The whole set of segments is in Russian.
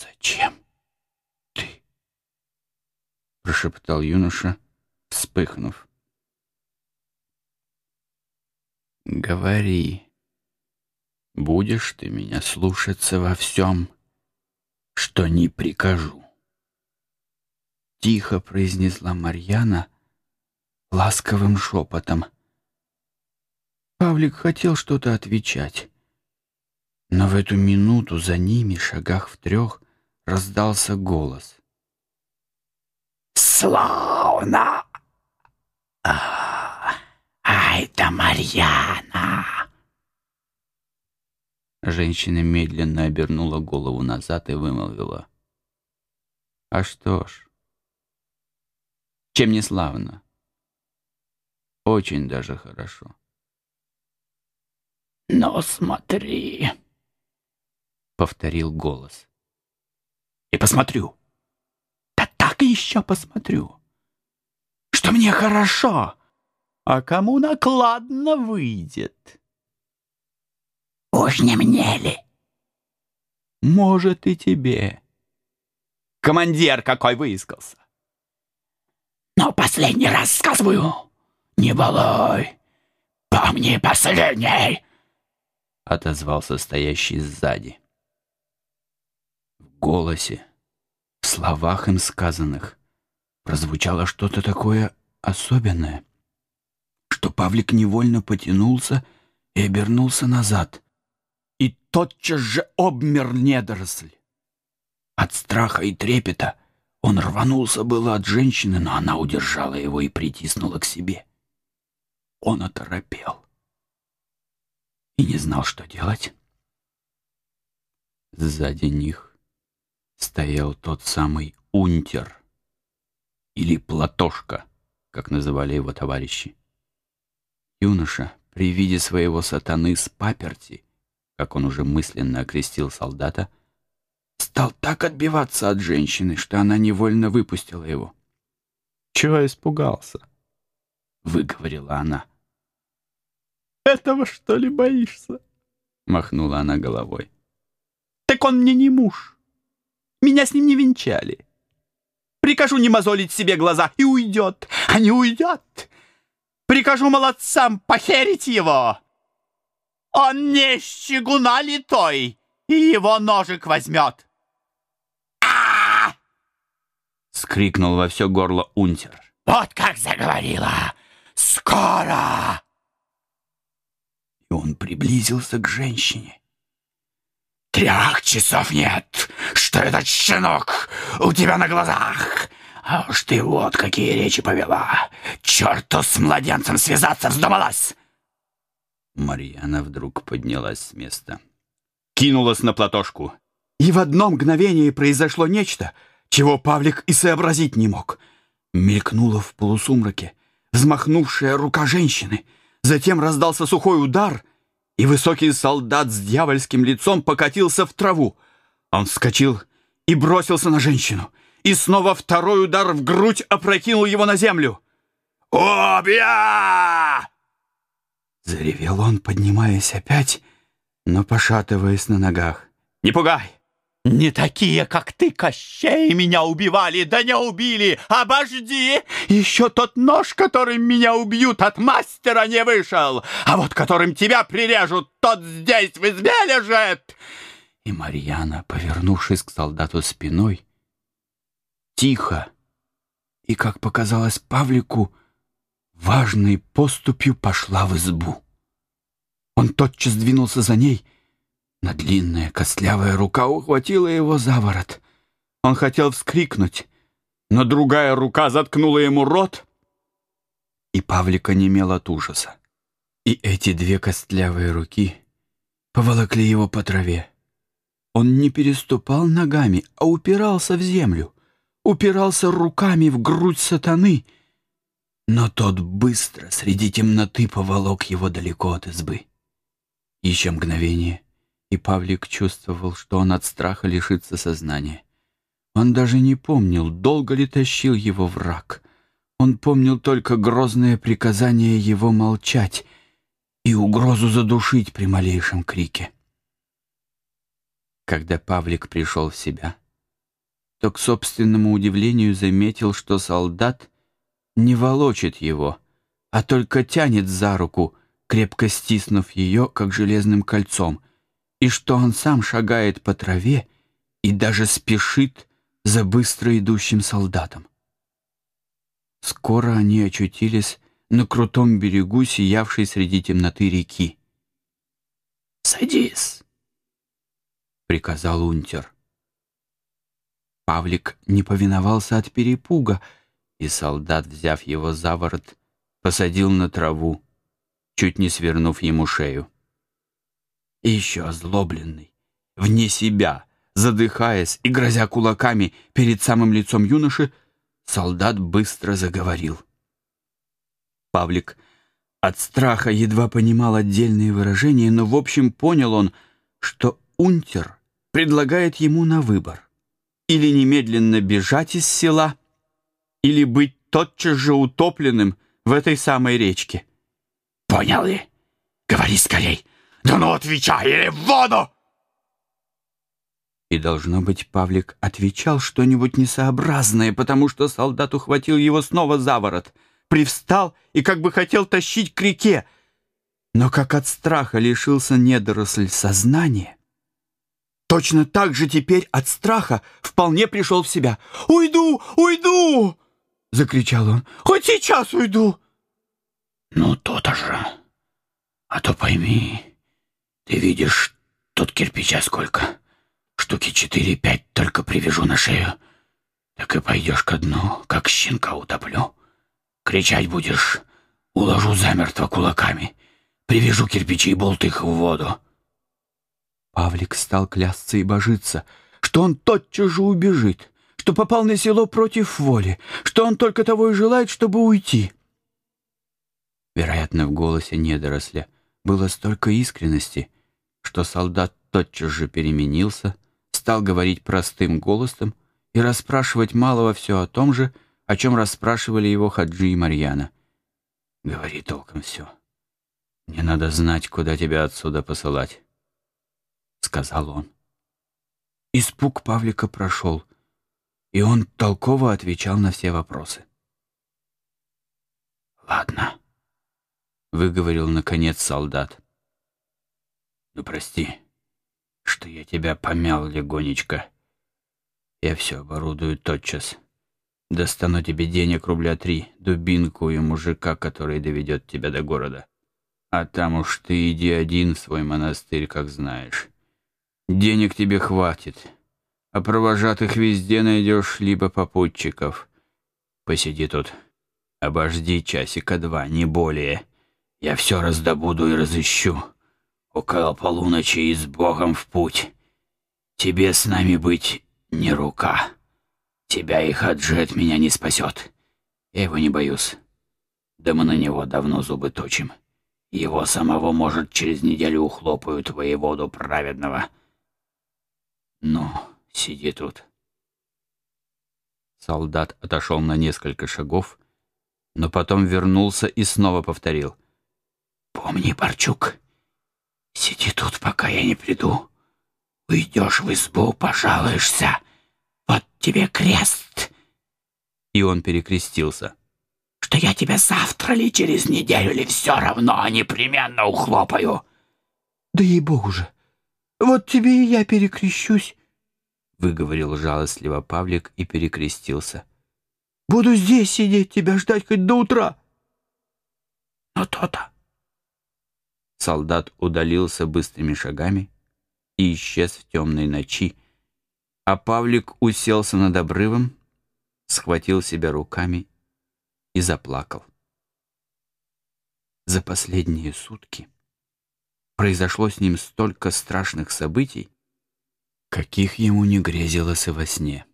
«Зачем ты?» — прошептал юноша, вспыхнув. «Говори, будешь ты меня слушаться во всем, что не прикажу?» Тихо произнесла Марьяна ласковым шепотом. Павлик хотел что-то отвечать, но в эту минуту за ними, шагах в трех, раздался голос. «Славно! А, да Марьяна!» Женщина медленно обернула голову назад и вымолвила. «А что ж, чем не славно? Очень даже хорошо». «Но смотри!» — повторил голос. И посмотрю. Да так еще посмотрю. Что мне хорошо, а кому накладно выйдет. Уж не мне ли? Может, и тебе. Командир какой выискался. Но последний раз сказываю, не балуй. Помни последний, — отозвался стоящий сзади голосе, в словах им сказанных, прозвучало что-то такое особенное, что Павлик невольно потянулся и обернулся назад. И тотчас же обмер недоросль. От страха и трепета он рванулся было от женщины, но она удержала его и притиснула к себе. Он оторопел и не знал, что делать. Сзади них стоял тот самый унтер или платошка, как называли его товарищи. Юноша при виде своего сатаны с паперти, как он уже мысленно окрестил солдата, стал так отбиваться от женщины, что она невольно выпустила его. «Чего испугался?» — выговорила она. «Этого, что ли, боишься?» — махнула она головой. «Так он мне не муж. Меня с ним не венчали. Прикажу не мозолить себе глаза, и уйдет, а не уйдет. Прикажу молодцам похерить его. Он не щегуна литой, и его ножик возьмет. а Скрикнул во все горло унтер. Вот как заговорила! Скоро! И он приблизился к женщине. Трех часов нет, что этот щенок у тебя на глазах. А уж ты вот какие речи повела. Черту с младенцем связаться вздумалась. Марьяна вдруг поднялась с места. Кинулась на платошку. И в одно мгновение произошло нечто, чего Павлик и сообразить не мог. Мелькнула в полусумраке взмахнувшая рука женщины. Затем раздался сухой удар — и высокий солдат с дьявольским лицом покатился в траву. Он вскочил и бросился на женщину, и снова второй удар в грудь опрокинул его на землю. «Обья!» Заревел он, поднимаясь опять, но пошатываясь на ногах. «Не пугай! Не такие, как ты, Кощей, меня убивали, да не убили! Обожди! Еще тот нож, которым меня убьют, от мастера не вышел! А вот которым тебя прирежут, тот здесь в избе лежит!» И Марьяна, повернувшись к солдату спиной, тихо и, как показалось Павлику, важной поступью пошла в избу. Он тотчас двинулся за ней — но длинная костлявая рука ухватила его за ворот. Он хотел вскрикнуть, но другая рука заткнула ему рот, и Павлик онемел от ужаса. И эти две костлявые руки поволокли его по траве. Он не переступал ногами, а упирался в землю, упирался руками в грудь сатаны, но тот быстро среди темноты поволок его далеко от избы. Еще мгновение — и Павлик чувствовал, что он от страха лишится сознания. Он даже не помнил, долго ли тащил его враг. Он помнил только грозное приказание его молчать и угрозу задушить при малейшем крике. Когда Павлик пришел в себя, то к собственному удивлению заметил, что солдат не волочит его, а только тянет за руку, крепко стиснув ее, как железным кольцом, и что он сам шагает по траве и даже спешит за быстро идущим солдатом. Скоро они очутились на крутом берегу, сиявшей среди темноты реки. «Садись!» — приказал унтер. Павлик не повиновался от перепуга, и солдат, взяв его за ворот, посадил на траву, чуть не свернув ему шею. И еще озлобленный, вне себя, задыхаясь и грозя кулаками перед самым лицом юноши, солдат быстро заговорил. Павлик от страха едва понимал отдельные выражения, но в общем понял он, что унтер предлагает ему на выбор или немедленно бежать из села, или быть тотчас же утопленным в этой самой речке. «Понял ли? Говори скорей! Да ну отвечай, или в воду!» И, должно быть, Павлик отвечал что-нибудь несообразное, потому что солдат ухватил его снова за ворот, привстал и как бы хотел тащить к реке, но как от страха лишился недоросль сознания, Точно так же теперь от страха вполне пришел в себя. «Уйду! Уйду!» — закричал он. «Хоть сейчас уйду!» «Ну, то-то же! А то пойми, ты видишь, тут кирпича сколько? Штуки четыре-пять только привяжу на шею. Так и пойдешь ко дну, как щенка утоплю. Кричать будешь, уложу замертво кулаками, привяжу кирпичи и болты их в воду. Павлик стал клясться и божиться, что он тотчас же убежит, что попал на село против воли, что он только того и желает, чтобы уйти. Вероятно, в голосе недоросля было столько искренности, что солдат тотчас же переменился, стал говорить простым голосом и расспрашивать малого все о том же, о чем расспрашивали его Хаджи и Марьяна. «Говори толком все. Мне надо знать, куда тебя отсюда посылать». — сказал он. Испуг Павлика прошел, и он толково отвечал на все вопросы. «Ладно», — выговорил наконец солдат. «Ну, прости, что я тебя помял легонечко. Я все оборудую тотчас. Достану тебе денег рубля три, дубинку и мужика, который доведет тебя до города. А там уж ты иди один в свой монастырь, как знаешь». Денег тебе хватит, а провожатых везде найдешь, либо попутчиков. Посиди тут, обожди часика два, не более. Я все раздобуду и разыщу. Около полуночи и с Богом в путь. Тебе с нами быть не рука. Тебя и Хаджи от меня не спасет. Я его не боюсь. Да мы на него давно зубы точим. Его самого, может, через неделю ухлопают воеводу праведного. «Ну, сиди тут». Солдат отошел на несколько шагов, но потом вернулся и снова повторил. «Помни, Парчук, сиди тут, пока я не приду. Уйдешь в избу, пожалуешься. Вот тебе крест!» И он перекрестился. «Что я тебя завтра ли через неделю ли все равно непременно ухлопаю?» «Да ей-богу же! Вот тебе и я перекрещусь, — выговорил жалостливо Павлик и перекрестился. — Буду здесь сидеть, тебя ждать хоть до утра. — Ну то-то. Солдат удалился быстрыми шагами и исчез в темной ночи, а Павлик уселся над обрывом, схватил себя руками и заплакал. За последние сутки произошло с ним столько страшных событий, каких ему не грезилось и во сне.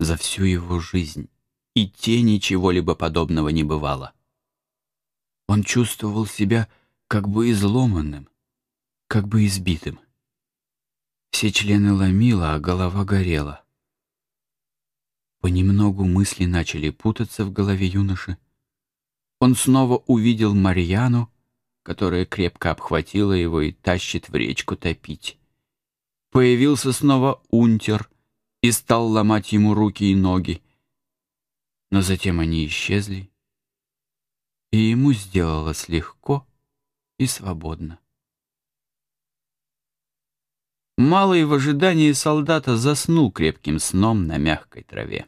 За всю его жизнь и тени чего-либо подобного не бывало. Он чувствовал себя как бы изломанным, как бы избитым. Все члены ломило, а голова горела. Понемногу мысли начали путаться в голове юноши. Он снова увидел Марьяну, которая крепко обхватила его и тащит в речку топить. Появился снова унтер и стал ломать ему руки и ноги. Но затем они исчезли, и ему сделалось легко и свободно. Малый в ожидании солдата заснул крепким сном на мягкой траве.